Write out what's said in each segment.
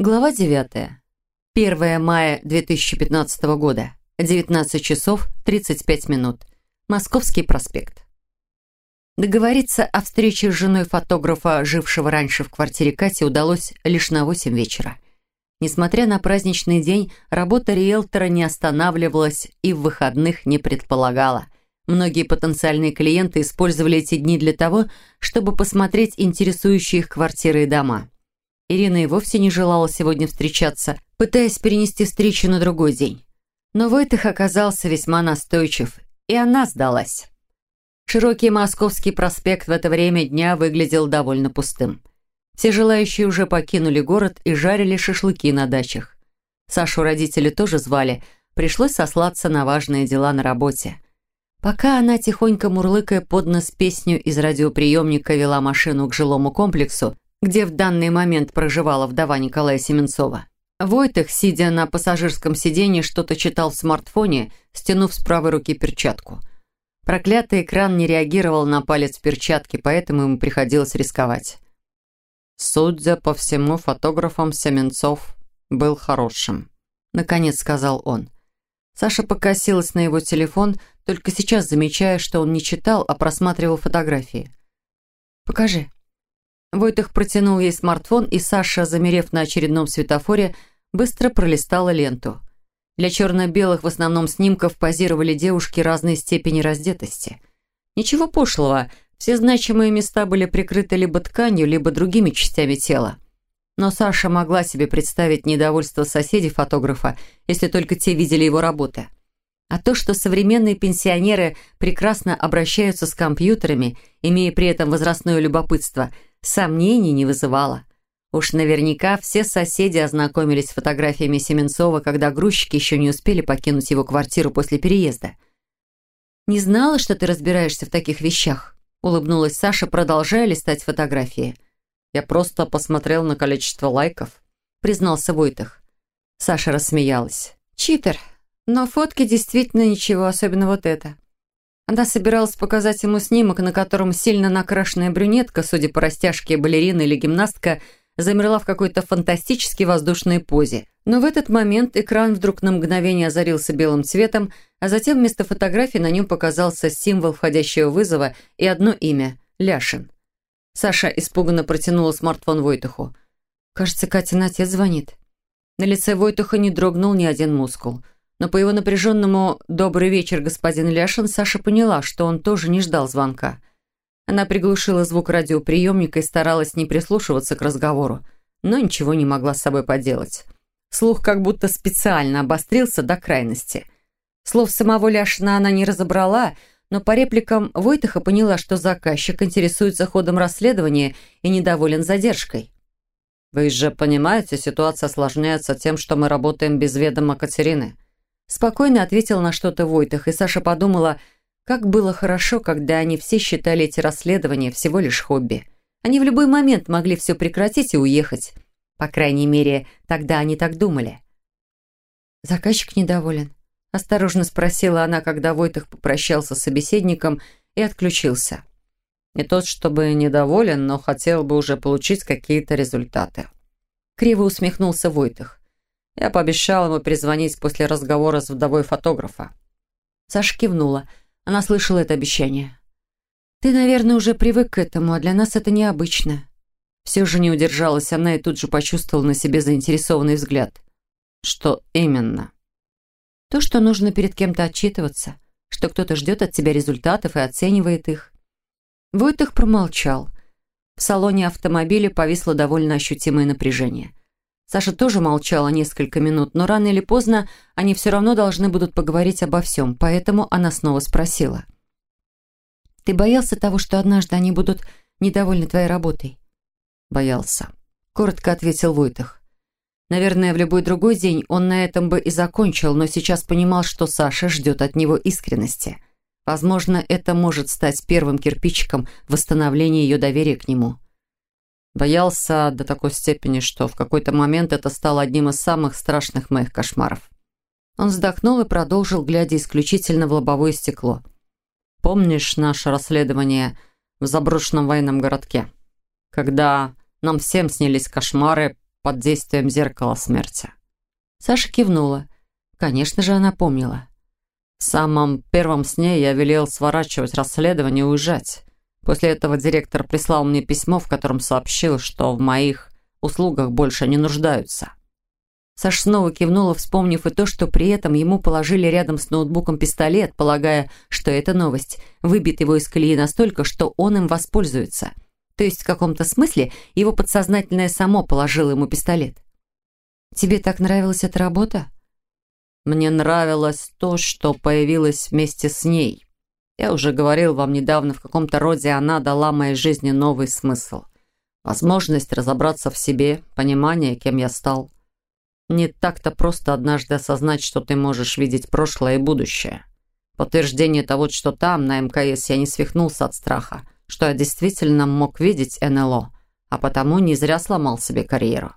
Глава 9. 1 мая 2015 года. 19 часов 35 минут. Московский проспект. Договориться о встрече с женой фотографа, жившего раньше в квартире Кати, удалось лишь на 8 вечера. Несмотря на праздничный день, работа риэлтора не останавливалась и в выходных не предполагала. Многие потенциальные клиенты использовали эти дни для того, чтобы посмотреть интересующие их квартиры и дома. Ирина и вовсе не желала сегодня встречаться, пытаясь перенести встречу на другой день. Но Войтых оказался весьма настойчив, и она сдалась. Широкий Московский проспект в это время дня выглядел довольно пустым. Все желающие уже покинули город и жарили шашлыки на дачах. Сашу родители тоже звали, пришлось сослаться на важные дела на работе. Пока она, тихонько мурлыкая под нос песню из радиоприемника, вела машину к жилому комплексу, где в данный момент проживала вдова Николая Семенцова. Войтых, сидя на пассажирском сиденье, что-то читал в смартфоне, стянув с правой руки перчатку. Проклятый экран не реагировал на палец перчатки, поэтому ему приходилось рисковать. «Судя по всему, фотографом Семенцов был хорошим», — наконец сказал он. Саша покосилась на его телефон, только сейчас замечая, что он не читал, а просматривал фотографии. «Покажи», Войтых протянул ей смартфон, и Саша, замерев на очередном светофоре, быстро пролистала ленту. Для черно-белых в основном снимков позировали девушки разной степени раздетости. Ничего пошлого, все значимые места были прикрыты либо тканью, либо другими частями тела. Но Саша могла себе представить недовольство соседей фотографа, если только те видели его работы. А то, что современные пенсионеры прекрасно обращаются с компьютерами, имея при этом возрастное любопытство – сомнений не вызывало. Уж наверняка все соседи ознакомились с фотографиями Семенцова, когда грузчики еще не успели покинуть его квартиру после переезда. «Не знала, что ты разбираешься в таких вещах», — улыбнулась Саша, продолжая листать фотографии. «Я просто посмотрел на количество лайков», — признался Войтах. Саша рассмеялась. «Читер. Но фотки действительно ничего, особенно вот это. Она собиралась показать ему снимок, на котором сильно накрашенная брюнетка, судя по растяжке балерина или гимнастка, замерла в какой-то фантастически воздушной позе. Но в этот момент экран вдруг на мгновение озарился белым цветом, а затем вместо фотографии на нем показался символ входящего вызова и одно имя – Ляшин. Саша испуганно протянула смартфон Войтуху. «Кажется, Катин отец звонит». На лице Войтуха не дрогнул ни один мускул – но по его напряженному «добрый вечер, господин Ляшин» Саша поняла, что он тоже не ждал звонка. Она приглушила звук радиоприемника и старалась не прислушиваться к разговору, но ничего не могла с собой поделать. Слух как будто специально обострился до крайности. Слов самого Ляшина она не разобрала, но по репликам Войтаха поняла, что заказчик интересуется ходом расследования и недоволен задержкой. «Вы же понимаете, ситуация осложняется тем, что мы работаем без ведома Катерины», Спокойно ответил на что-то Войтах, и Саша подумала, как было хорошо, когда они все считали эти расследования всего лишь хобби. Они в любой момент могли все прекратить и уехать. По крайней мере, тогда они так думали. «Заказчик недоволен?» – осторожно спросила она, когда Войтах попрощался с собеседником и отключился. «Не тот, чтобы недоволен, но хотел бы уже получить какие-то результаты». Криво усмехнулся Войтах. Я пообещал ему перезвонить после разговора с вдовой фотографа. Саша кивнула. Она слышала это обещание. «Ты, наверное, уже привык к этому, а для нас это необычно». Все же не удержалась она и тут же почувствовала на себе заинтересованный взгляд. «Что именно?» «То, что нужно перед кем-то отчитываться, что кто-то ждет от тебя результатов и оценивает их». Войтых промолчал. В салоне автомобиля повисло довольно ощутимое напряжение. Саша тоже молчала несколько минут, но рано или поздно они все равно должны будут поговорить обо всем, поэтому она снова спросила. «Ты боялся того, что однажды они будут недовольны твоей работой?» «Боялся», — коротко ответил Войтах. Наверное, в любой другой день он на этом бы и закончил, но сейчас понимал, что Саша ждет от него искренности. Возможно, это может стать первым кирпичиком восстановления ее доверия к нему. Боялся до такой степени, что в какой-то момент это стало одним из самых страшных моих кошмаров. Он вздохнул и продолжил, глядя исключительно в лобовое стекло. «Помнишь наше расследование в заброшенном военном городке? Когда нам всем снились кошмары, под действием зеркала смерти. Саша кивнула. Конечно же, она помнила. В самом первом сне я велел сворачивать расследование и уезжать. После этого директор прислал мне письмо, в котором сообщил, что в моих услугах больше не нуждаются. Саша снова кивнула, вспомнив и то, что при этом ему положили рядом с ноутбуком пистолет, полагая, что эта новость выбит его из колеи настолько, что он им воспользуется. То есть в каком-то смысле его подсознательное само положило ему пистолет. «Тебе так нравилась эта работа?» «Мне нравилось то, что появилось вместе с ней. Я уже говорил вам недавно, в каком-то роде она дала моей жизни новый смысл. Возможность разобраться в себе, понимание, кем я стал». Не так-то просто однажды осознать, что ты можешь видеть прошлое и будущее. Подтверждение того, что там, на МКС, я не свихнулся от страха, что я действительно мог видеть НЛО, а потому не зря сломал себе карьеру.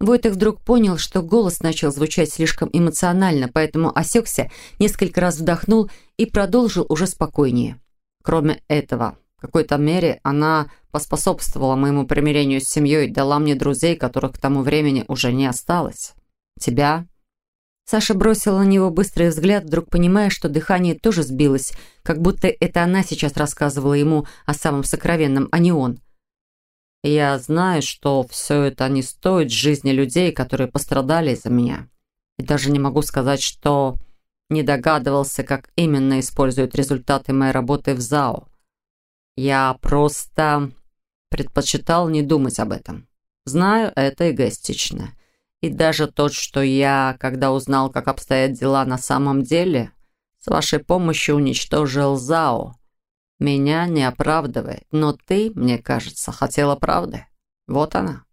Войтых вдруг понял, что голос начал звучать слишком эмоционально, поэтому осекся, несколько раз вдохнул и продолжил уже спокойнее. Кроме этого, в какой-то мере она поспособствовала моему примирению с семьей, дала мне друзей, которых к тому времени уже не осталось. Тебя?» Саша бросила на него быстрый взгляд, вдруг понимая, что дыхание тоже сбилось, как будто это она сейчас рассказывала ему о самом сокровенном, а не он. «Я знаю, что все это не стоит жизни людей, которые пострадали из-за меня. И даже не могу сказать, что не догадывался, как именно используют результаты моей работы в ЗАО. Я просто предпочитал не думать об этом. Знаю, это эгоистично. И даже тот, что я, когда узнал, как обстоят дела на самом деле, с вашей помощью уничтожил ЗАО, меня не оправдывает. Но ты, мне кажется, хотела правды. Вот она.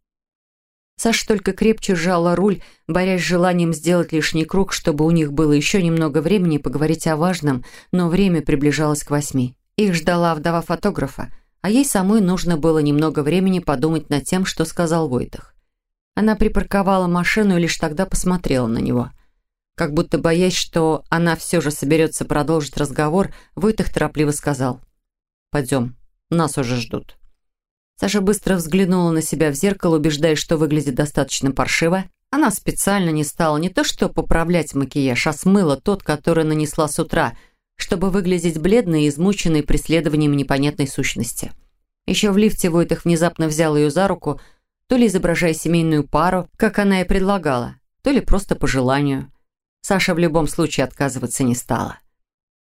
Саша только крепче сжала руль, борясь с желанием сделать лишний круг, чтобы у них было еще немного времени поговорить о важном, но время приближалось к восьми. Их ждала вдова фотографа, а ей самой нужно было немного времени подумать над тем, что сказал Войтах. Она припарковала машину и лишь тогда посмотрела на него. Как будто боясь, что она все же соберется продолжить разговор, Войтах торопливо сказал «Пойдем, нас уже ждут». Саша быстро взглянула на себя в зеркало, убеждаясь, что выглядит достаточно паршиво. Она специально не стала не то что поправлять макияж, а смыла тот, который нанесла с утра – чтобы выглядеть бледной и измученной преследованием непонятной сущности. Еще в лифте Войтах внезапно взял ее за руку, то ли изображая семейную пару, как она и предлагала, то ли просто по желанию. Саша в любом случае отказываться не стала.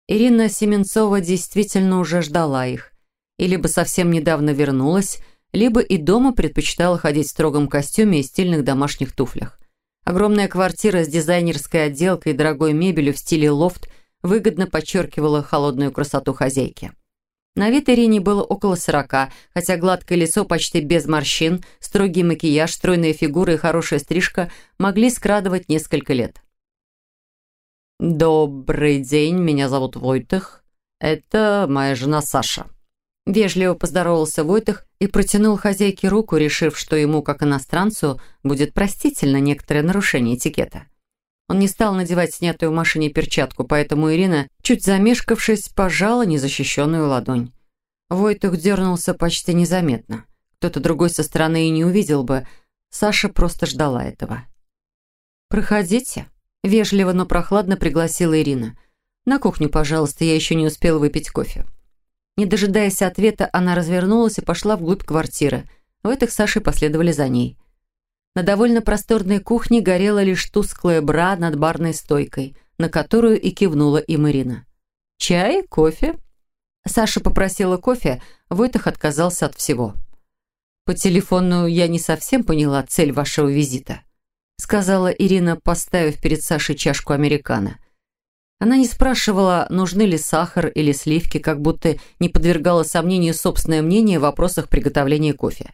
Ирина Семенцова действительно уже ждала их. И либо совсем недавно вернулась, либо и дома предпочитала ходить в строгом костюме и стильных домашних туфлях. Огромная квартира с дизайнерской отделкой и дорогой мебелью в стиле лофт выгодно подчеркивала холодную красоту хозяйки. На вид Ирине было около сорока, хотя гладкое лицо почти без морщин, строгий макияж, стройная фигура и хорошая стрижка могли скрадывать несколько лет. «Добрый день, меня зовут Войтых. Это моя жена Саша». Вежливо поздоровался Войтых и протянул хозяйке руку, решив, что ему, как иностранцу, будет простительно некоторое нарушение этикета. Он не стал надевать снятую в машине перчатку, поэтому Ирина, чуть замешкавшись, пожала незащищенную ладонь. Войтух дернулся почти незаметно. Кто-то другой со стороны и не увидел бы. Саша просто ждала этого. «Проходите», — вежливо, но прохладно пригласила Ирина. «На кухню, пожалуйста, я еще не успела выпить кофе». Не дожидаясь ответа, она развернулась и пошла вглубь квартиры. Войтых с Сашей последовали за ней. На довольно просторной кухне горела лишь тусклая бра над барной стойкой, на которую и кивнула им Ирина. «Чай? Кофе?» Саша попросила кофе, Войтах отказался от всего. «По телефону я не совсем поняла цель вашего визита», сказала Ирина, поставив перед Сашей чашку американо. Она не спрашивала, нужны ли сахар или сливки, как будто не подвергала сомнению собственное мнение в вопросах приготовления кофе.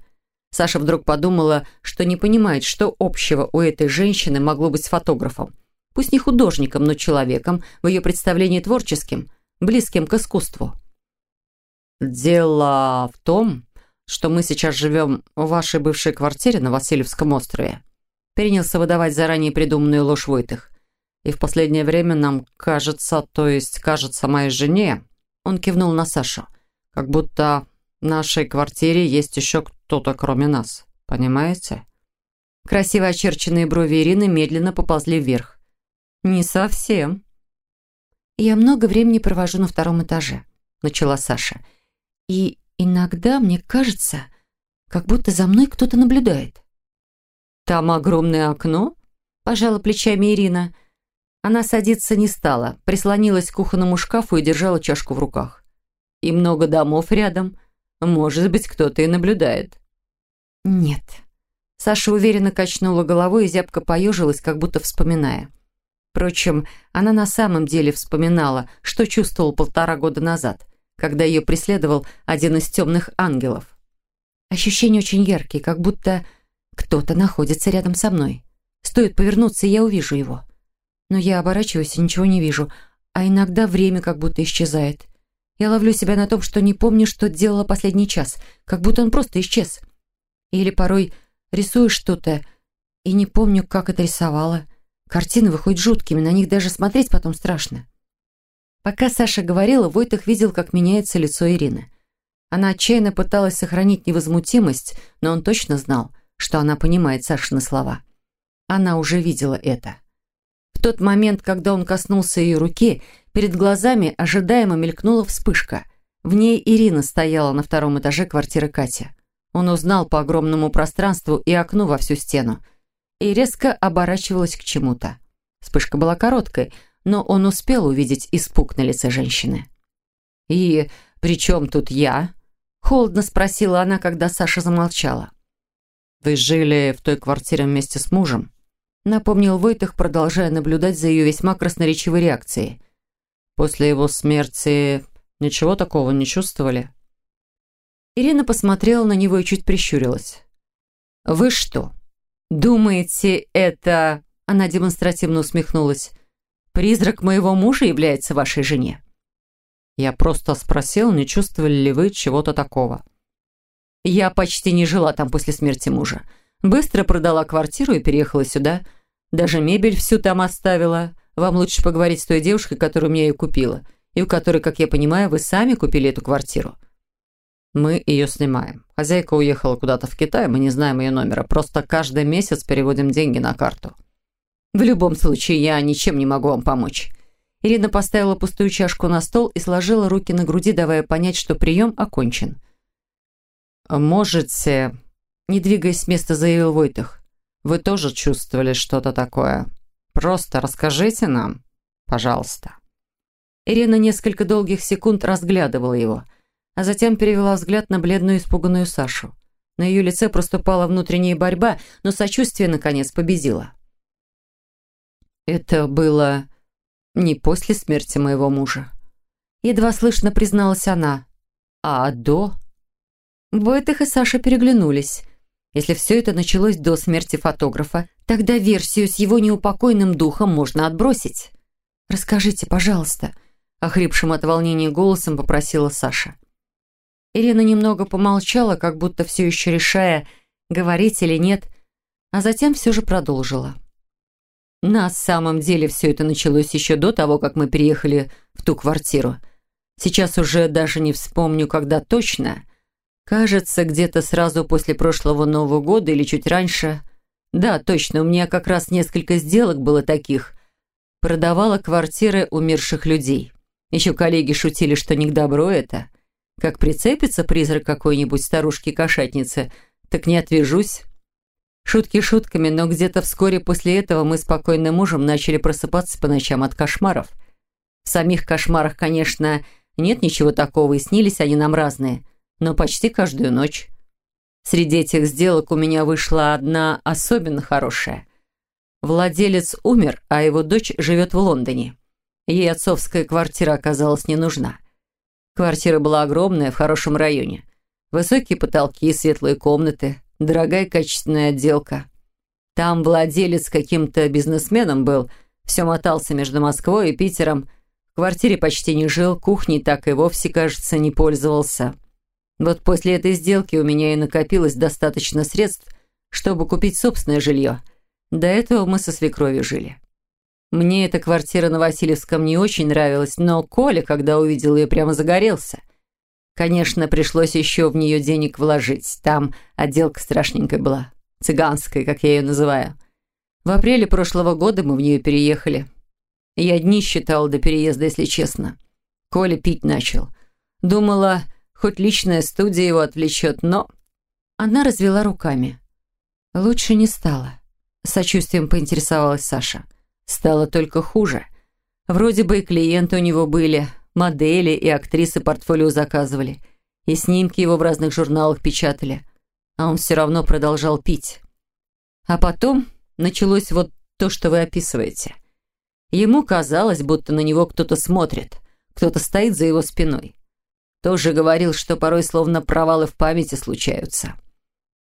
Саша вдруг подумала, что не понимает, что общего у этой женщины могло быть с фотографом. Пусть не художником, но человеком, в ее представлении творческим, близким к искусству. «Дело в том, что мы сейчас живем в вашей бывшей квартире на Васильевском острове», перенялся выдавать заранее придуманную ложь Войтых. «И в последнее время нам кажется, то есть кажется моей жене...» Он кивнул на Сашу. «Как будто в нашей квартире есть еще кто-то, кроме нас. Понимаете? Красиво очерченные брови Ирины медленно поползли вверх. «Не совсем». «Я много времени провожу на втором этаже», — начала Саша. «И иногда мне кажется, как будто за мной кто-то наблюдает». «Там огромное окно?» — пожала плечами Ирина. Она садиться не стала, прислонилась к кухонному шкафу и держала чашку в руках. «И много домов рядом. Может быть, кто-то и наблюдает». «Нет». Саша уверенно качнула головой и зябко поежилась, как будто вспоминая. Впрочем, она на самом деле вспоминала, что чувствовала полтора года назад, когда ее преследовал один из темных ангелов. Ощущения очень яркие, как будто кто-то находится рядом со мной. Стоит повернуться, и я увижу его. Но я оборачиваюсь и ничего не вижу, а иногда время как будто исчезает. Я ловлю себя на том, что не помню, что делала последний час, как будто он просто исчез. Или порой рисую что-то и не помню, как это рисовала. Картины выходят жуткими, на них даже смотреть потом страшно. Пока Саша говорила, Войтах видел, как меняется лицо Ирины. Она отчаянно пыталась сохранить невозмутимость, но он точно знал, что она понимает Сашины слова. Она уже видела это. В тот момент, когда он коснулся ее руки, перед глазами ожидаемо мелькнула вспышка. В ней Ирина стояла на втором этаже квартиры Кати. Он узнал по огромному пространству и окну во всю стену. И резко оборачивалась к чему-то. Вспышка была короткой, но он успел увидеть испуг на лице женщины. «И при чем тут я?» Холодно спросила она, когда Саша замолчала. «Вы жили в той квартире вместе с мужем?» Напомнил Войтых, продолжая наблюдать за ее весьма красноречивой реакцией. «После его смерти ничего такого не чувствовали?» Ирина посмотрела на него и чуть прищурилась. «Вы что, думаете, это...» Она демонстративно усмехнулась. «Призрак моего мужа является вашей жене?» Я просто спросил, не чувствовали ли вы чего-то такого. Я почти не жила там после смерти мужа. Быстро продала квартиру и переехала сюда. Даже мебель всю там оставила. Вам лучше поговорить с той девушкой, которую мне ее купила, и у которой, как я понимаю, вы сами купили эту квартиру. Мы ее снимаем. Хозяйка уехала куда-то в Китай, мы не знаем ее номера. Просто каждый месяц переводим деньги на карту. В любом случае, я ничем не могу вам помочь. Ирина поставила пустую чашку на стол и сложила руки на груди, давая понять, что прием окончен. «Можете...» Не двигаясь с места, заявил Войтых. «Вы тоже чувствовали что-то такое? Просто расскажите нам, пожалуйста». Ирина несколько долгих секунд разглядывала его – а затем перевела взгляд на бледную испуганную Сашу. На ее лице проступала внутренняя борьба, но сочувствие, наконец, победило. «Это было не после смерти моего мужа», — едва слышно призналась она, — «а до...» Войтых и Саша переглянулись. Если все это началось до смерти фотографа, тогда версию с его неупокойным духом можно отбросить. «Расскажите, пожалуйста», — охрипшим от волнения голосом попросила Саша. Ирина немного помолчала, как будто все еще решая, говорить или нет, а затем все же продолжила. На самом деле все это началось еще до того, как мы переехали в ту квартиру. Сейчас уже даже не вспомню, когда точно. Кажется, где-то сразу после прошлого Нового года или чуть раньше. Да, точно, у меня как раз несколько сделок было таких. Продавала квартиры умерших людей. Еще коллеги шутили, что не к добру это. Как прицепится призрак какой-нибудь старушки-кошатницы, так не отвяжусь. Шутки шутками, но где-то вскоре после этого мы с покойным мужем начали просыпаться по ночам от кошмаров. В самих кошмарах, конечно, нет ничего такого, и снились они нам разные, но почти каждую ночь. Среди этих сделок у меня вышла одна особенно хорошая. Владелец умер, а его дочь живет в Лондоне. Ей отцовская квартира оказалась не нужна. Квартира была огромная, в хорошем районе. Высокие потолки, светлые комнаты, дорогая качественная отделка. Там владелец каким-то бизнесменом был, все мотался между Москвой и Питером. В квартире почти не жил, кухней так и вовсе, кажется, не пользовался. Вот после этой сделки у меня и накопилось достаточно средств, чтобы купить собственное жилье. До этого мы со свекровью жили. Мне эта квартира на Васильевском не очень нравилась, но Коля, когда увидел ее, прямо загорелся. Конечно, пришлось еще в нее денег вложить. Там отделка страшненькая была. цыганской, как я ее называю. В апреле прошлого года мы в нее переехали. Я дни считала до переезда, если честно. Коля пить начал. Думала, хоть личная студия его отвлечет, но... Она развела руками. Лучше не стало. Сочувствием поинтересовалась Саша. Стало только хуже. Вроде бы и клиенты у него были, модели и актрисы портфолио заказывали, и снимки его в разных журналах печатали, а он все равно продолжал пить. А потом началось вот то, что вы описываете. Ему казалось, будто на него кто-то смотрит, кто-то стоит за его спиной. Тоже говорил, что порой словно провалы в памяти случаются.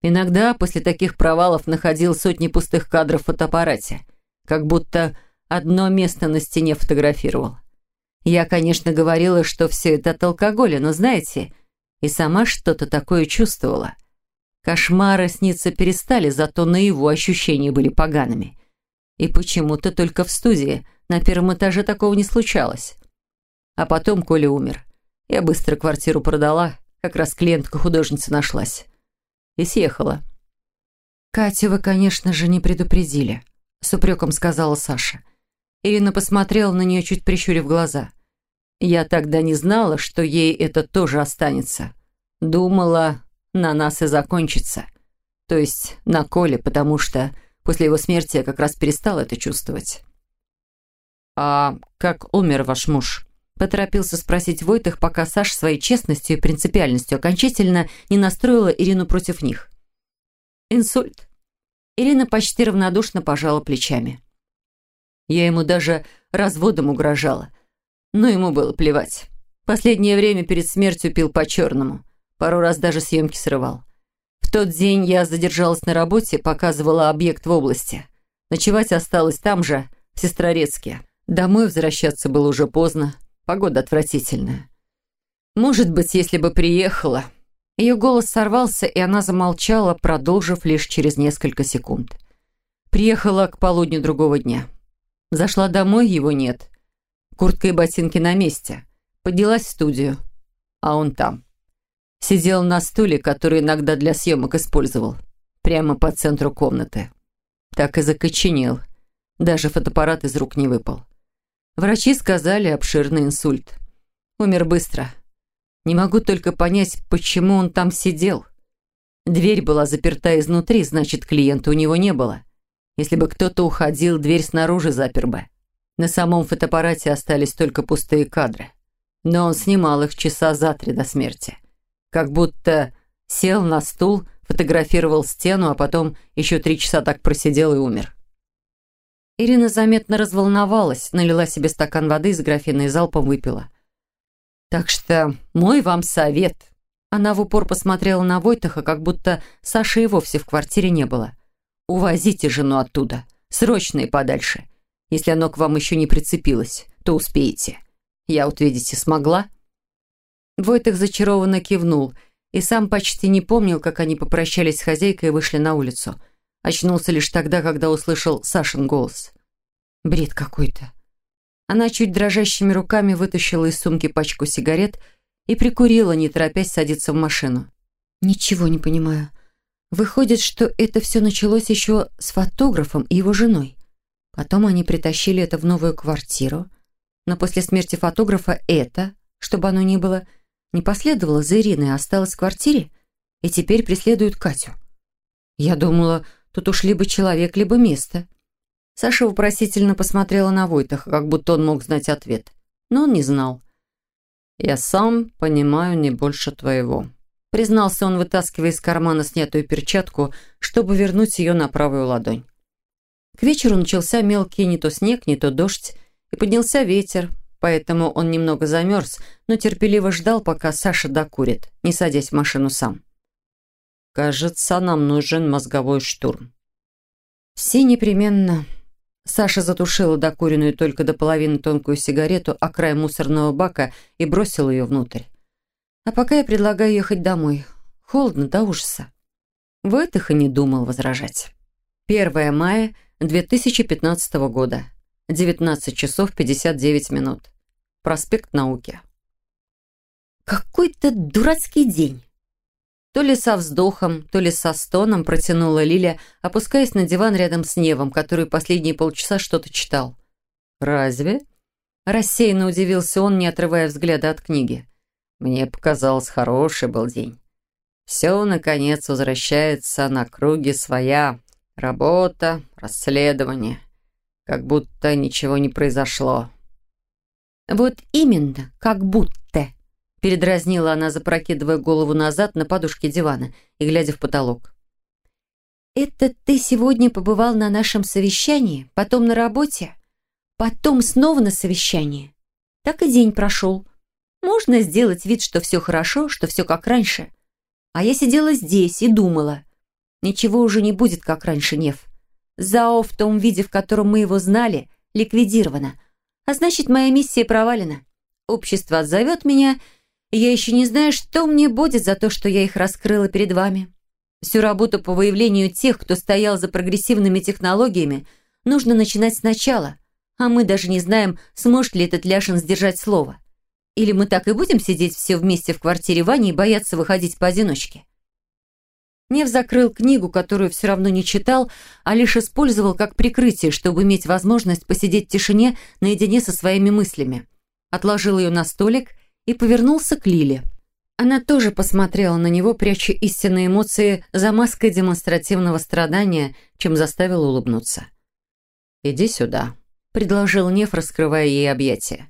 Иногда после таких провалов находил сотни пустых кадров в фотоаппарате, как будто одно место на стене фотографировал. Я, конечно, говорила, что все это от алкоголя, но знаете, и сама что-то такое чувствовала. Кошмары сниться перестали, зато на его ощущения были погаными. И почему-то только в студии, на первом этаже такого не случалось. А потом Коля умер. Я быстро квартиру продала, как раз клиентка-художница нашлась. И съехала. «Катю вы, конечно же, не предупредили», — с упреком сказала Саша. Ирина посмотрела на нее, чуть прищурив глаза. «Я тогда не знала, что ей это тоже останется. Думала, на нас и закончится. То есть на Коле, потому что после его смерти я как раз перестала это чувствовать». «А как умер ваш муж?» Поторопился спросить Войтых, пока Саша своей честностью и принципиальностью окончательно не настроила Ирину против них. «Инсульт». Ирина почти равнодушно пожала плечами. Я ему даже разводом угрожала. Но ему было плевать. Последнее время перед смертью пил по-черному. Пару раз даже съемки срывал. В тот день я задержалась на работе, показывала объект в области. Ночевать осталось там же, в Сестрорецке. Домой возвращаться было уже поздно. Погода отвратительная. Может быть, если бы приехала... Ее голос сорвался, и она замолчала, продолжив лишь через несколько секунд. Приехала к полудню другого дня. Зашла домой, его нет. Куртка и ботинки на месте. Поднялась в студию. А он там. Сидел на стуле, который иногда для съемок использовал. Прямо по центру комнаты. Так и закоченел. Даже фотоаппарат из рук не выпал. Врачи сказали обширный инсульт. Умер быстро. Не могу только понять, почему он там сидел. Дверь была заперта изнутри, значит, клиента у него не было. Если бы кто-то уходил, дверь снаружи запер бы. На самом фотоаппарате остались только пустые кадры. Но он снимал их часа за три до смерти. Как будто сел на стул, фотографировал стену, а потом еще три часа так просидел и умер. Ирина заметно разволновалась, налила себе стакан воды из графина и залпом выпила. «Так что мой вам совет». Она в упор посмотрела на Войтаха, как будто Саши и вовсе в квартире не было – Увозите жену оттуда, срочно и подальше. Если оно к вам еще не прицепилось, то успеете. Я вот, видите, смогла?» Войтых зачарованно кивнул и сам почти не помнил, как они попрощались с хозяйкой и вышли на улицу. Очнулся лишь тогда, когда услышал Сашин голос. Бред какой-то. Она чуть дрожащими руками вытащила из сумки пачку сигарет и прикурила, не торопясь садиться в машину. «Ничего не понимаю. Выходит, что это все началось еще с фотографом и его женой. Потом они притащили это в новую квартиру. Но после смерти фотографа это, чтобы оно ни было, не последовало за Ириной, а осталось в квартире и теперь преследуют Катю. Я думала, тут уж либо человек, либо место. Саша вопросительно посмотрела на Войтаха, как будто он мог знать ответ. Но он не знал. «Я сам понимаю не больше твоего», признался он, вытаскивая из кармана снятую перчатку, чтобы вернуть ее на правую ладонь. К вечеру начался мелкий не то снег, не то дождь, и поднялся ветер, поэтому он немного замерз, но терпеливо ждал, пока Саша докурит, не садясь в машину сам. «Кажется, нам нужен мозговой штурм». «Все непременно». Саша затушила докуренную только до половины тонкую сигарету о край мусорного бака и бросила ее внутрь. А пока я предлагаю ехать домой. Холодно до ужаса. Войтых и не думал возражать. 1 мая 2015 года. 19 часов 59 минут. Проспект Науки. Какой-то дурацкий день. То ли со вздохом, то ли со стоном протянула Лиля, опускаясь на диван рядом с Невом, который последние полчаса что-то читал. «Разве?» Рассеянно удивился он, не отрывая взгляда от книги. «Мне показалось, хороший был день. Все, наконец, возвращается на круги своя. Работа, расследование. Как будто ничего не произошло». «Вот именно, как будто», — передразнила она, запрокидывая голову назад на подушке дивана и глядя в потолок. «Это ты сегодня побывал на нашем совещании, потом на работе, потом снова на совещании. Так и день прошел. Можно сделать вид, что все хорошо, что все как раньше. А я сидела здесь и думала. Ничего уже не будет, как раньше, Нев. ЗАО в том виде, в котором мы его знали, ликвидировано. А значит, моя миссия провалена. Общество отзовет меня, я еще не знаю, что мне будет за то, что я их раскрыла перед вами. Всю работу по выявлению тех, кто стоял за прогрессивными технологиями, нужно начинать сначала. А мы даже не знаем, сможет ли этот Ляшин сдержать слово. Или мы так и будем сидеть все вместе в квартире Вани и бояться выходить поодиночке? Нев закрыл книгу, которую все равно не читал, а лишь использовал как прикрытие, чтобы иметь возможность посидеть в тишине наедине со своими мыслями. Отложил ее на столик и повернулся к Лиле. Она тоже посмотрела на него, пряча истинные эмоции за маской демонстративного страдания, чем заставила улыбнуться. «Иди сюда», — предложил Нев, раскрывая ей объятия.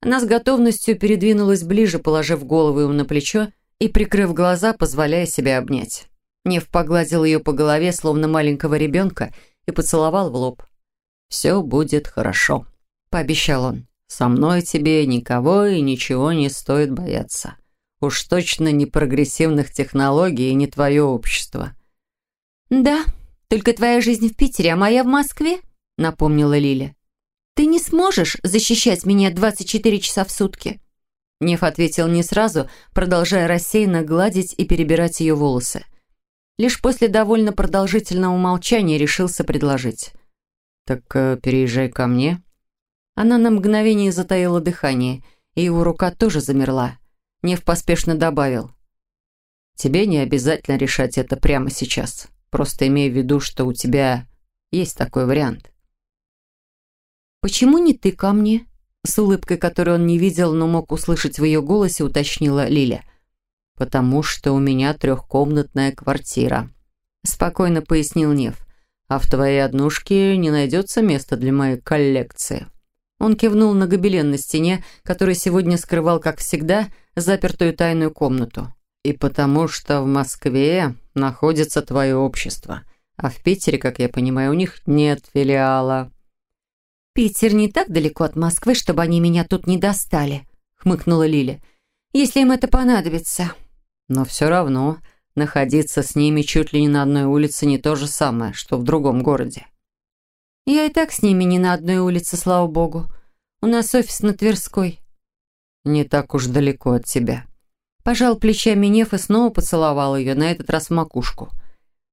Она с готовностью передвинулась ближе, положив голову ему на плечо и, прикрыв глаза, позволяя себя обнять. Нев погладил ее по голове, словно маленького ребенка, и поцеловал в лоб. «Все будет хорошо», — пообещал он. «Со мной тебе никого и ничего не стоит бояться. Уж точно не прогрессивных технологий и не твое общество». «Да, только твоя жизнь в Питере, а моя в Москве», — напомнила Лиля. «Ты не сможешь защищать меня 24 часа в сутки?» Нев ответил не сразу, продолжая рассеянно гладить и перебирать ее волосы. Лишь после довольно продолжительного молчания решился предложить. «Так э, переезжай ко мне». Она на мгновение затаила дыхание, и его рука тоже замерла. Нев поспешно добавил. «Тебе не обязательно решать это прямо сейчас. Просто имей в виду, что у тебя есть такой вариант». «Почему не ты ко мне?» С улыбкой, которую он не видел, но мог услышать в ее голосе, уточнила Лиля. «Потому что у меня трехкомнатная квартира», — спокойно пояснил Нев. «А в твоей однушке не найдется места для моей коллекции». Он кивнул на гобелен на стене, который сегодня скрывал, как всегда, запертую тайную комнату. «И потому что в Москве находится твое общество, а в Питере, как я понимаю, у них нет филиала». «Питер не так далеко от Москвы, чтобы они меня тут не достали», — хмыкнула Лиля. «Если им это понадобится». «Но все равно находиться с ними чуть ли не на одной улице не то же самое, что в другом городе». «Я и так с ними не на одной улице, слава богу. У нас офис на Тверской». «Не так уж далеко от тебя». Пожал плечами Неф и снова поцеловал ее, на этот раз в макушку.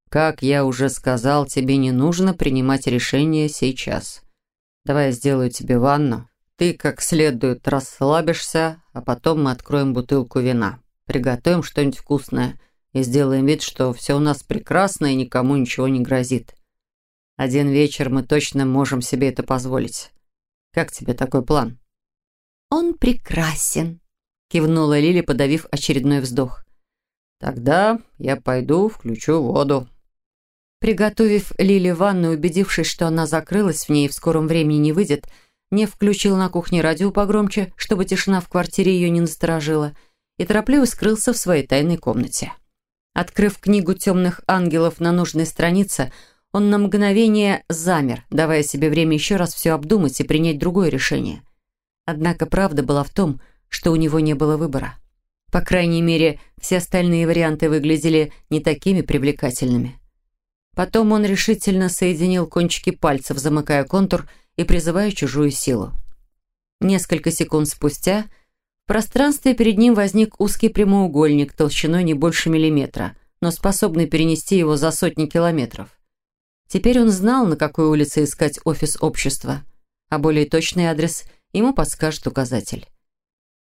«Как я уже сказал, тебе не нужно принимать решение сейчас». Давай я сделаю тебе ванну. Ты как следует расслабишься, а потом мы откроем бутылку вина. Приготовим что-нибудь вкусное и сделаем вид, что все у нас прекрасно и никому ничего не грозит. Один вечер мы точно можем себе это позволить. Как тебе такой план?» «Он прекрасен», — кивнула Лили, подавив очередной вздох. «Тогда я пойду включу воду». Приготовив Лиле ванну и убедившись, что она закрылась в ней и в скором времени не выйдет, не включил на кухне радио погромче, чтобы тишина в квартире ее не насторожила, и торопливо скрылся в своей тайной комнате. Открыв книгу темных ангелов на нужной странице, он на мгновение замер, давая себе время еще раз все обдумать и принять другое решение. Однако правда была в том, что у него не было выбора. По крайней мере, все остальные варианты выглядели не такими привлекательными. Потом он решительно соединил кончики пальцев, замыкая контур и призывая чужую силу. Несколько секунд спустя в пространстве перед ним возник узкий прямоугольник толщиной не больше миллиметра, но способный перенести его за сотни километров. Теперь он знал, на какой улице искать офис общества, а более точный адрес ему подскажет указатель.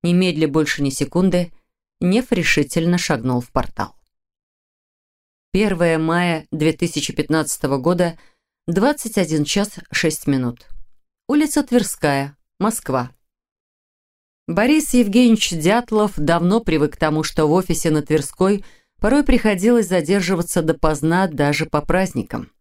Немедля больше ни секунды, Неф решительно шагнул в портал. 1 мая 2015 года, 21 час 6 минут. Улица Тверская, Москва. Борис Евгеньевич Дятлов давно привык к тому, что в офисе на Тверской порой приходилось задерживаться допоздна даже по праздникам.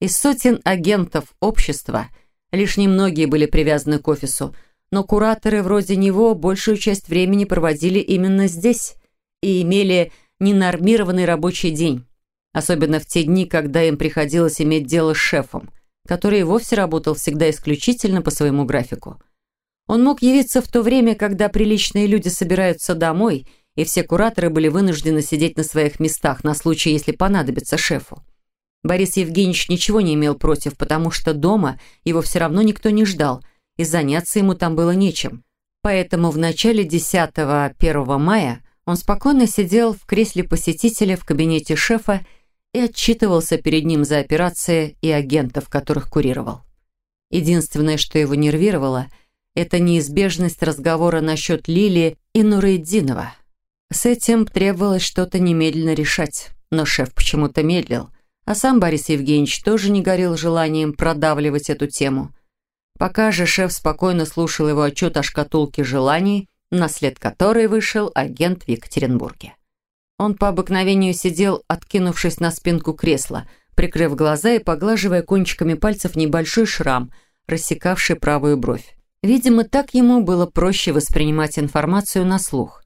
Из сотен агентов общества лишь немногие были привязаны к офису, но кураторы вроде него большую часть времени проводили именно здесь и имели ненормированный рабочий день, особенно в те дни, когда им приходилось иметь дело с шефом, который вовсе работал всегда исключительно по своему графику. Он мог явиться в то время, когда приличные люди собираются домой, и все кураторы были вынуждены сидеть на своих местах на случай, если понадобится шефу. Борис Евгеньевич ничего не имел против, потому что дома его все равно никто не ждал, и заняться ему там было нечем. Поэтому в начале 10-1 мая он спокойно сидел в кресле посетителя в кабинете шефа и отчитывался перед ним за операции и агентов, которых курировал. Единственное, что его нервировало, это неизбежность разговора насчет Лили и Нурейдинова. С этим требовалось что-то немедленно решать, но шеф почему-то медлил, а сам Борис Евгеньевич тоже не горел желанием продавливать эту тему. Пока же шеф спокойно слушал его отчет о шкатулке желаний, на след которой вышел агент в Екатеринбурге. Он по обыкновению сидел, откинувшись на спинку кресла, прикрыв глаза и поглаживая кончиками пальцев небольшой шрам, рассекавший правую бровь. Видимо, так ему было проще воспринимать информацию на слух.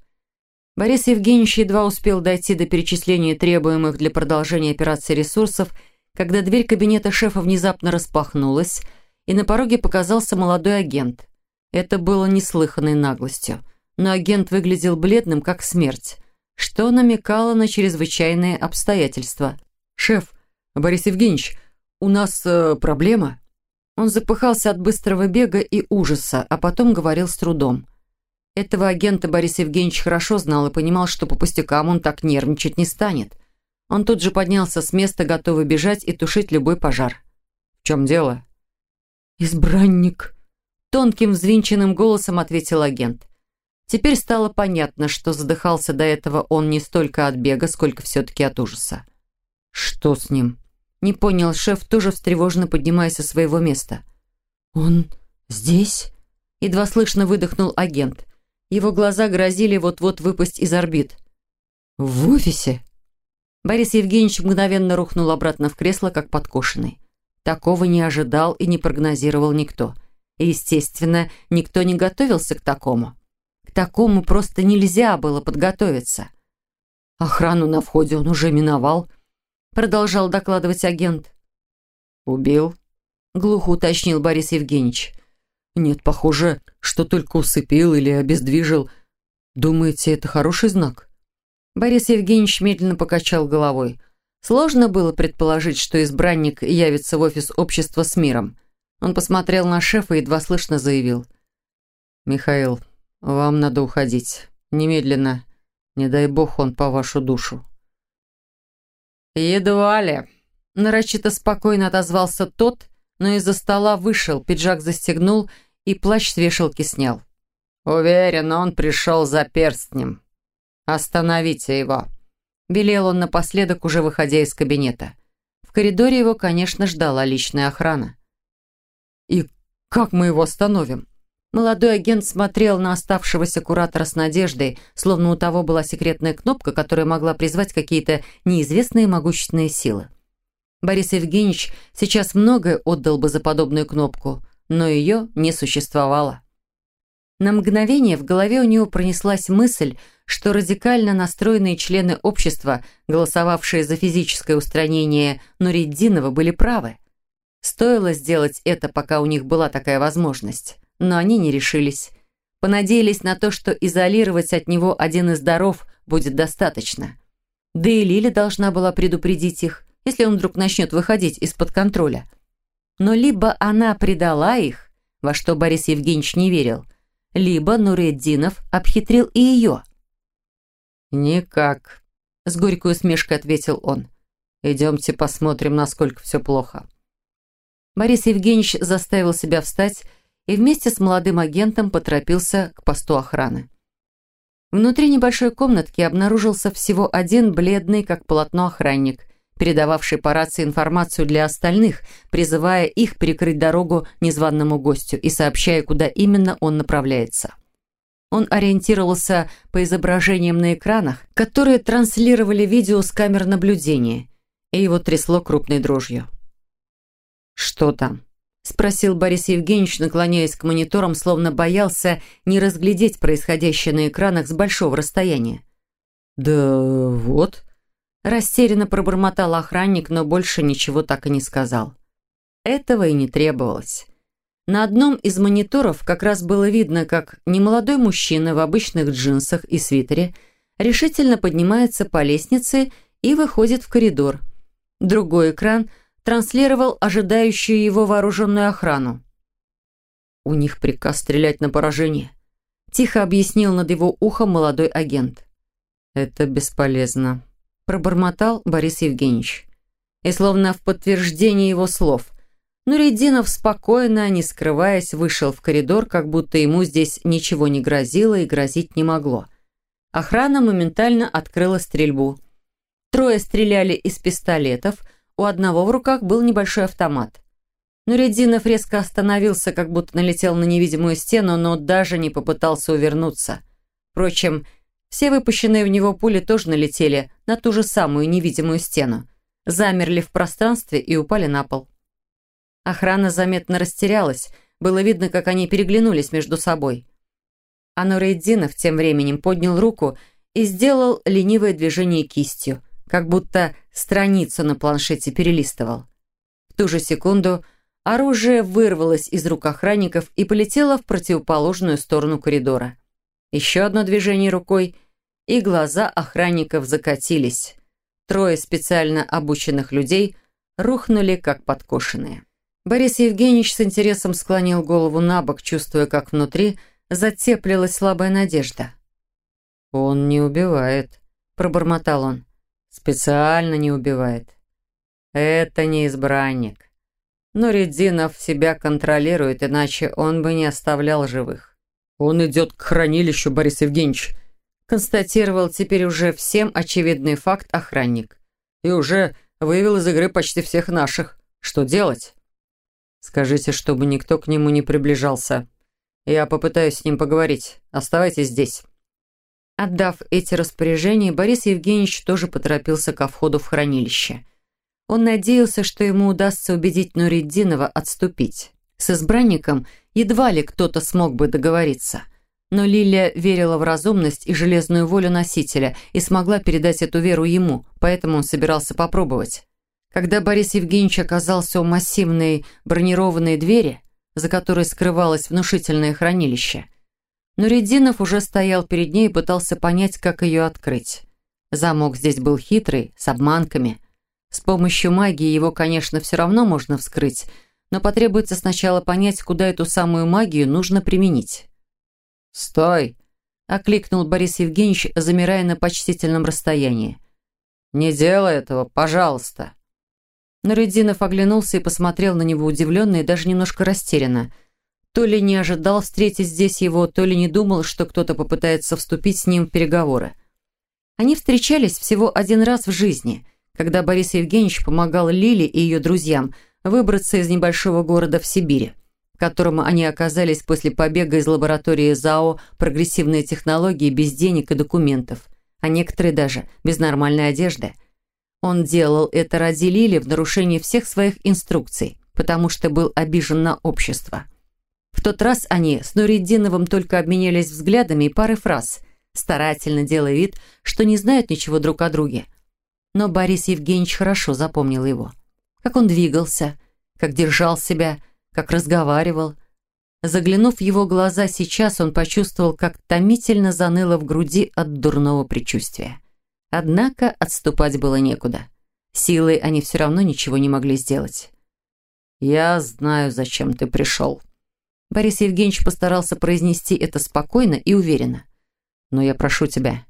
Борис Евгеньевич едва успел дойти до перечисления требуемых для продолжения операции ресурсов, когда дверь кабинета шефа внезапно распахнулась, и на пороге показался молодой агент. Это было неслыханной наглостью но агент выглядел бледным, как смерть, что намекало на чрезвычайные обстоятельства. «Шеф, Борис Евгеньевич, у нас э, проблема?» Он запыхался от быстрого бега и ужаса, а потом говорил с трудом. Этого агента Борис Евгеньевич хорошо знал и понимал, что по пустякам он так нервничать не станет. Он тут же поднялся с места, готовый бежать и тушить любой пожар. «В чем дело?» «Избранник», — тонким взвинченным голосом ответил агент. Теперь стало понятно, что задыхался до этого он не столько от бега, сколько все-таки от ужаса. «Что с ним?» Не понял шеф, тоже встревоженно поднимаясь со своего места. «Он здесь?» Едва слышно выдохнул агент. Его глаза грозили вот-вот выпасть из орбит. «В офисе?» Борис Евгеньевич мгновенно рухнул обратно в кресло, как подкошенный. Такого не ожидал и не прогнозировал никто. И, естественно, никто не готовился к такому такому просто нельзя было подготовиться. Охрану на входе он уже миновал, продолжал докладывать агент. «Убил?» — глухо уточнил Борис Евгеньевич. «Нет, похоже, что только усыпил или обездвижил. Думаете, это хороший знак?» Борис Евгеньевич медленно покачал головой. Сложно было предположить, что избранник явится в офис общества с миром. Он посмотрел на шефа и едва слышно заявил. «Михаил, «Вам надо уходить. Немедленно. Не дай бог он по вашу душу». «Едва ли», — нарочито спокойно отозвался тот, но из-за стола вышел, пиджак застегнул и плащ с вешалки снял. «Уверен, он пришел за перстнем. Остановите его», — велел он напоследок, уже выходя из кабинета. В коридоре его, конечно, ждала личная охрана. «И как мы его остановим?» Молодой агент смотрел на оставшегося куратора с надеждой, словно у того была секретная кнопка, которая могла призвать какие-то неизвестные могущественные силы. Борис Евгеньевич сейчас многое отдал бы за подобную кнопку, но ее не существовало. На мгновение в голове у него пронеслась мысль, что радикально настроенные члены общества, голосовавшие за физическое устранение Нуриддинова, были правы. Стоило сделать это, пока у них была такая возможность но они не решились. Понадеялись на то, что изолировать от него один из даров будет достаточно. Да и Лили должна была предупредить их, если он вдруг начнет выходить из-под контроля. Но либо она предала их, во что Борис Евгеньевич не верил, либо Нуреддинов обхитрил и ее. «Никак», — с горькой усмешкой ответил он. «Идемте посмотрим, насколько все плохо». Борис Евгеньевич заставил себя встать и вместе с молодым агентом поторопился к посту охраны. Внутри небольшой комнатки обнаружился всего один бледный, как полотно, охранник передававший по рации информацию для остальных, призывая их перекрыть дорогу незваному гостю и сообщая, куда именно он направляется. Он ориентировался по изображениям на экранах, которые транслировали видео с камер наблюдения, и его трясло крупной дрожью. «Что там?» – спросил Борис Евгеньевич, наклоняясь к мониторам, словно боялся не разглядеть происходящее на экранах с большого расстояния. «Да вот», Растерянно пробормотал охранник, но больше ничего так и не сказал. Этого и не требовалось. На одном из мониторов как раз было видно, как немолодой мужчина в обычных джинсах и свитере решительно поднимается по лестнице и выходит в коридор. Другой экран транслировал ожидающую его вооруженную охрану. «У них приказ стрелять на поражение», – тихо объяснил над его ухом молодой агент. «Это бесполезно», пробормотал Борис Евгеньевич. И словно в подтверждение его слов, Нуриддинов спокойно, не скрываясь, вышел в коридор, как будто ему здесь ничего не грозило и грозить не могло. Охрана моментально открыла стрельбу. Трое стреляли из пистолетов, у одного в руках был небольшой автомат. Нуриддинов резко остановился, как будто налетел на невидимую стену, но даже не попытался увернуться. Впрочем, все выпущенные в него пули тоже налетели на ту же самую невидимую стену, замерли в пространстве и упали на пол. Охрана заметно растерялась, было видно, как они переглянулись между собой. А Нурейдинов тем временем поднял руку и сделал ленивое движение кистью, как будто страницу на планшете перелистывал. В ту же секунду оружие вырвалось из рук охранников и полетело в противоположную сторону коридора. Еще одно движение рукой, и глаза охранников закатились. Трое специально обученных людей рухнули, как подкошенные. Борис Евгеньевич с интересом склонил голову на бок, чувствуя, как внутри затеплилась слабая надежда. «Он не убивает», — пробормотал он. «Специально не убивает. Это не избранник. Но Редзинов себя контролирует, иначе он бы не оставлял живых». «Он идет к хранилищу, Борис Евгеньевич», констатировал теперь уже всем очевидный факт охранник. И уже вывел из игры почти всех наших. Что делать? Скажите, чтобы никто к нему не приближался. Я попытаюсь с ним поговорить. Оставайтесь здесь. Отдав эти распоряжения, Борис Евгеньевич тоже поторопился ко входу в хранилище. Он надеялся, что ему удастся убедить Нуриддинова отступить. С избранником едва ли кто-то смог бы договориться – но Лилия верила в разумность и железную волю носителя и смогла передать эту веру ему, поэтому он собирался попробовать. Когда Борис Евгеньевич оказался у массивной бронированной двери, за которой скрывалось внушительное хранилище, Нуридинов уже стоял перед ней и пытался понять, как ее открыть. Замок здесь был хитрый, с обманками. С помощью магии его, конечно, все равно можно вскрыть, но потребуется сначала понять, куда эту самую магию нужно применить. «Стой!» – окликнул Борис Евгеньевич, замирая на почтительном расстоянии. «Не делай этого, пожалуйста!» Нуридинов оглянулся и посмотрел на него удивленно и даже немножко растерянно. То ли не ожидал встретить здесь его, то ли не думал, что кто-то попытается вступить с ним в переговоры. Они встречались всего один раз в жизни, когда Борис Евгеньевич помогал Лиле и ее друзьям выбраться из небольшого города в Сибири в котором они оказались после побега из лаборатории ЗАО «Прогрессивные технологии» без денег и документов, а некоторые даже без нормальной одежды. Он делал это ради Лили в нарушении всех своих инструкций, потому что был обижен на общество. В тот раз они с Нуриддиновым только обменялись взглядами и парой фраз, старательно делая вид, что не знают ничего друг о друге. Но Борис Евгеньевич хорошо запомнил его. Как он двигался, как держал себя – как разговаривал. Заглянув в его глаза сейчас, он почувствовал, как томительно заныло в груди от дурного предчувствия. Однако отступать было некуда. Силой они все равно ничего не могли сделать. «Я знаю, зачем ты пришел». Борис Евгеньевич постарался произнести это спокойно и уверенно. «Но я прошу тебя,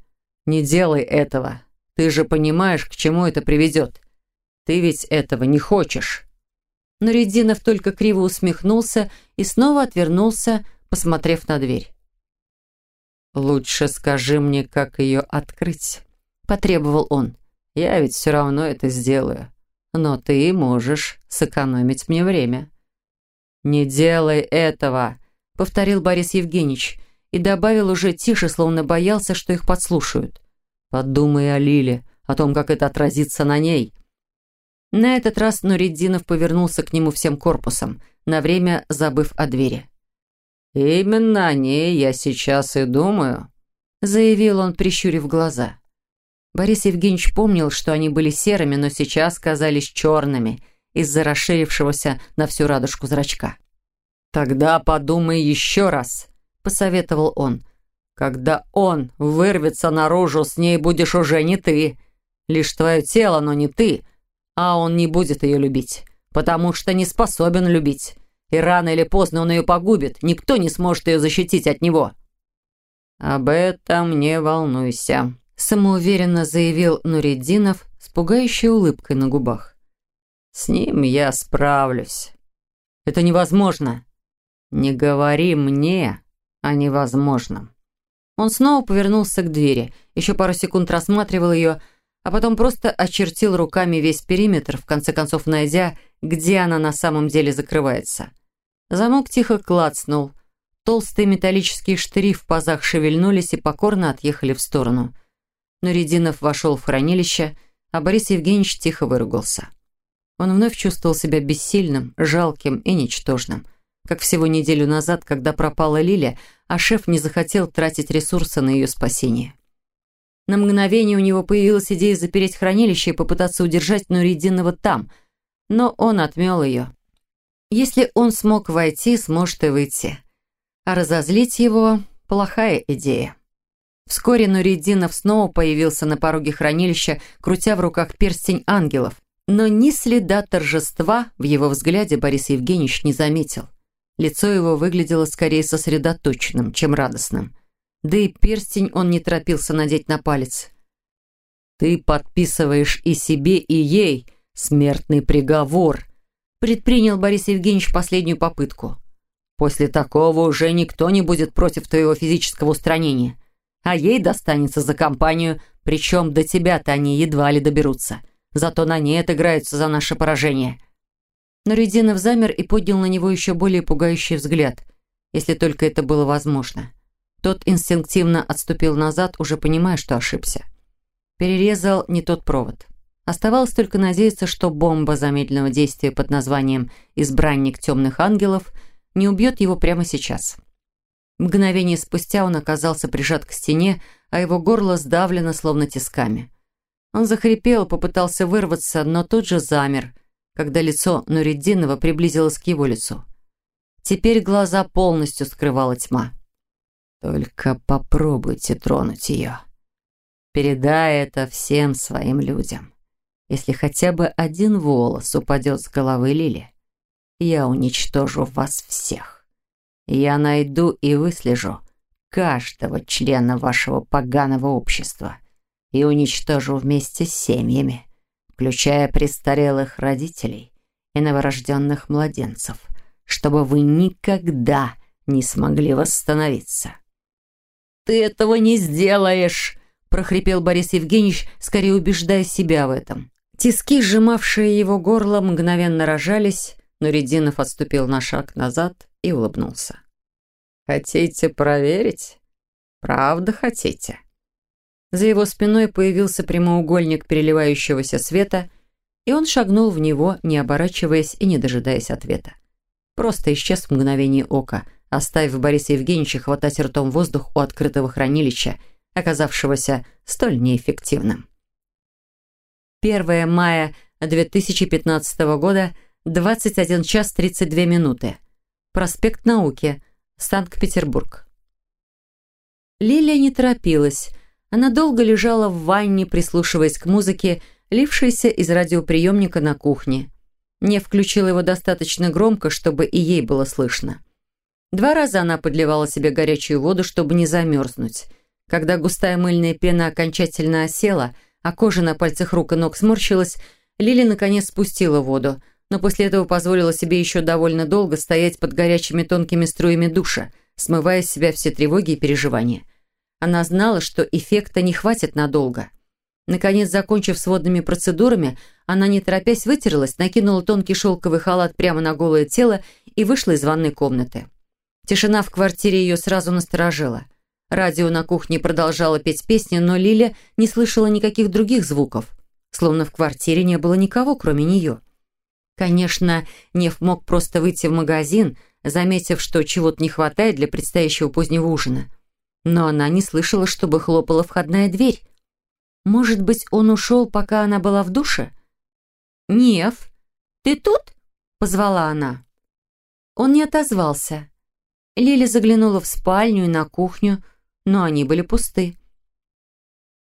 не делай этого. Ты же понимаешь, к чему это приведет. Ты ведь этого не хочешь». Но Рединов только криво усмехнулся и снова отвернулся, посмотрев на дверь. «Лучше скажи мне, как ее открыть», — потребовал он. Я ведь все равно это сделаю. Но ты можешь сэкономить мне время». «Не делай этого», — повторил Борис Евгеньевич и добавил уже тише, словно боялся, что их подслушают. «Подумай о Лиле, о том, как это отразится на ней». На этот раз Нуриддинов повернулся к нему всем корпусом, на время забыв о двери. «Именно о ней я сейчас и думаю», — заявил он, прищурив глаза. Борис Евгеньевич помнил, что они были серыми, но сейчас казались черными из-за расширившегося на всю радужку зрачка. «Тогда подумай еще раз», — посоветовал он. «Когда он вырвется наружу, с ней будешь уже не ты. Лишь твое тело, но не ты. А он не будет ее любить, потому что не способен любить. И рано или поздно он ее погубит. Никто не сможет ее защитить от него». «Об этом не волнуйся», самоуверенно заявил Нуриддинов с пугающей улыбкой на губах. «С ним я справлюсь». «Это невозможно». «Не говори мне о невозможном». Он снова повернулся к двери, еще пару секунд рассматривал ее, а потом просто очертил руками весь периметр, в конце концов найдя, где она на самом деле закрывается. Замок тихо клацнул. Толстые металлические штыри в пазах шевельнулись и покорно отъехали в сторону но Рединов вошел в хранилище, а Борис Евгеньевич тихо выругался. Он вновь чувствовал себя бессильным, жалким и ничтожным, как всего неделю назад, когда пропала Лиля, а шеф не захотел тратить ресурсы на ее спасение. На мгновение у него появилась идея запереть хранилище и попытаться удержать Нуридинова там, но он отмел ее. Если он смог войти, сможет и выйти. А разозлить его – плохая идея. Вскоре Нуриддинов снова появился на пороге хранилища, крутя в руках перстень ангелов. Но ни следа торжества в его взгляде Борис Евгеньевич не заметил. Лицо его выглядело скорее сосредоточенным, чем радостным. Да и перстень он не торопился надеть на палец. «Ты подписываешь и себе, и ей смертный приговор», предпринял Борис Евгеньевич последнюю попытку. «После такого уже никто не будет против твоего физического устранения а ей достанется за компанию, причем до тебя-то они едва ли доберутся. Зато на ней отыграются за наше поражение». Но Рединов замер и поднял на него еще более пугающий взгляд, если только это было возможно. Тот инстинктивно отступил назад, уже понимая, что ошибся. Перерезал не тот провод. Оставалось только надеяться, что бомба замедленного действия под названием «Избранник темных ангелов» не убьет его прямо сейчас. Мгновение спустя он оказался прижат к стене, а его горло сдавлено, словно тисками. Он захрипел, попытался вырваться, но тут же замер, когда лицо Нуриддинова приблизилось к его лицу. Теперь глаза полностью скрывала тьма. «Только попробуйте тронуть ее. Передай это всем своим людям. Если хотя бы один волос упадет с головы Лили, я уничтожу вас всех». Я найду и выслежу каждого члена вашего поганого общества и уничтожу вместе с семьями, включая престарелых родителей и новорожденных младенцев, чтобы вы никогда не смогли восстановиться. «Ты этого не сделаешь!» – прохрипел Борис Евгеньевич, скорее убеждая себя в этом. Тиски, сжимавшие его горло, мгновенно рожались, но Рединов отступил на шаг назад и улыбнулся. «Хотите проверить? Правда хотите?» За его спиной появился прямоугольник переливающегося света, и он шагнул в него, не оборачиваясь и не дожидаясь ответа. Просто исчез в мгновение ока, оставив Бориса Евгеньевича хватать ртом воздух у открытого хранилища, оказавшегося столь неэффективным. 1 мая 2015 года, 21 час 32 минуты. Проспект Науки, Санкт-Петербург. Лилия не торопилась. Она долго лежала в ванне, прислушиваясь к музыке, лившейся из радиоприемника на кухне. Не включила его достаточно громко, чтобы и ей было слышно. Два раза она подливала себе горячую воду, чтобы не замерзнуть. Когда густая мыльная пена окончательно осела, а кожа на пальцах рук и ног сморщилась, Лили наконец спустила воду – но после этого позволила себе еще довольно долго стоять под горячими тонкими струями душа, смывая с себя все тревоги и переживания. Она знала, что эффекта не хватит надолго. Наконец, закончив с водными процедурами, она, не торопясь, вытерлась, накинула тонкий шелковый халат прямо на голое тело и вышла из ванной комнаты. Тишина в квартире ее сразу насторожила. Радио на кухне продолжало петь песни, но Лиля не слышала никаких других звуков, словно в квартире не было никого, кроме нее. Конечно, Нев мог просто выйти в магазин, заметив, что чего-то не хватает для предстоящего позднего ужина. Но она не слышала, чтобы хлопала входная дверь. Может быть, он ушел, пока она была в душе? «Нев, ты тут?» — позвала она. Он не отозвался. Лиля заглянула в спальню и на кухню, но они были пусты.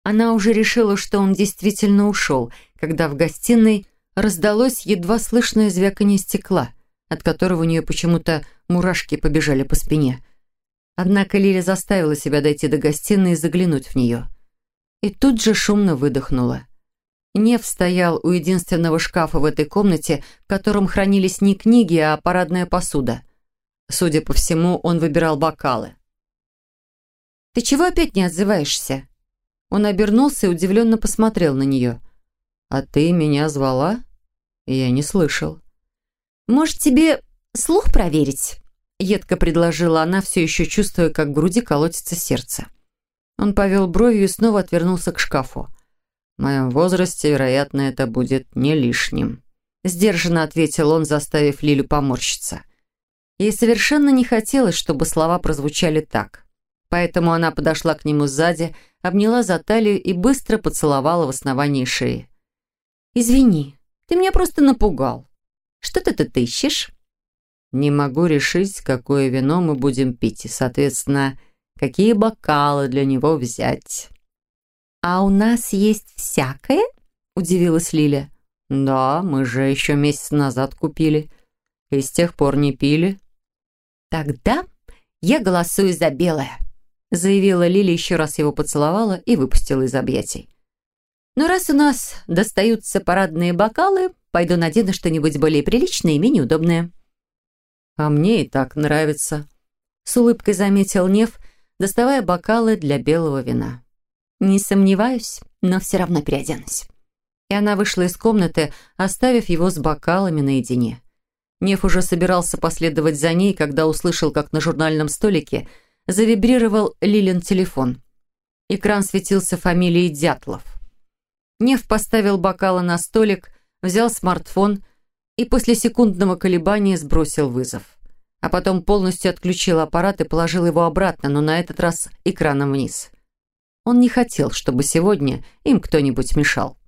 Она уже решила, что он действительно ушел, когда в гостиной раздалось едва слышное звяканье стекла, от которого у нее почему-то мурашки побежали по спине. Однако Лиля заставила себя дойти до гостиной и заглянуть в нее. И тут же шумно выдохнула. Нев стоял у единственного шкафа в этой комнате, в котором хранились не книги, а парадная посуда. Судя по всему, он выбирал бокалы. «Ты чего опять не отзываешься?» Он обернулся и удивленно посмотрел на нее. «А ты меня звала?» Я не слышал. «Может, тебе слух проверить?» Едко предложила она, все еще чувствуя, как в груди колотится сердце. Он повел бровью и снова отвернулся к шкафу. «В моем возрасте, вероятно, это будет не лишним», сдержанно ответил он, заставив Лилю поморщиться. Ей совершенно не хотелось, чтобы слова прозвучали так. Поэтому она подошла к нему сзади, обняла за талию и быстро поцеловала в основании шеи. «Извини, ты меня просто напугал. Что ты тут ищешь?» «Не могу решить, какое вино мы будем пить, и, соответственно, какие бокалы для него взять». «А у нас есть всякое?» – удивилась Лиля. «Да, мы же еще месяц назад купили. И с тех пор не пили». «Тогда я голосую за белое», – заявила Лиля, еще раз его поцеловала и выпустила из объятий. Но раз у нас достаются парадные бокалы, пойду надену что-нибудь более приличное и менее удобное». «А мне и так нравится», — с улыбкой заметил Нев, доставая бокалы для белого вина. «Не сомневаюсь, но все равно переоденусь». И она вышла из комнаты, оставив его с бокалами наедине. Нев уже собирался последовать за ней, когда услышал, как на журнальном столике завибрировал Лилин телефон. Экран светился фамилией Дятлов. Нев поставил бокалы на столик, взял смартфон и после секундного колебания сбросил вызов. А потом полностью отключил аппарат и положил его обратно, но на этот раз экраном вниз. Он не хотел, чтобы сегодня им кто-нибудь мешал.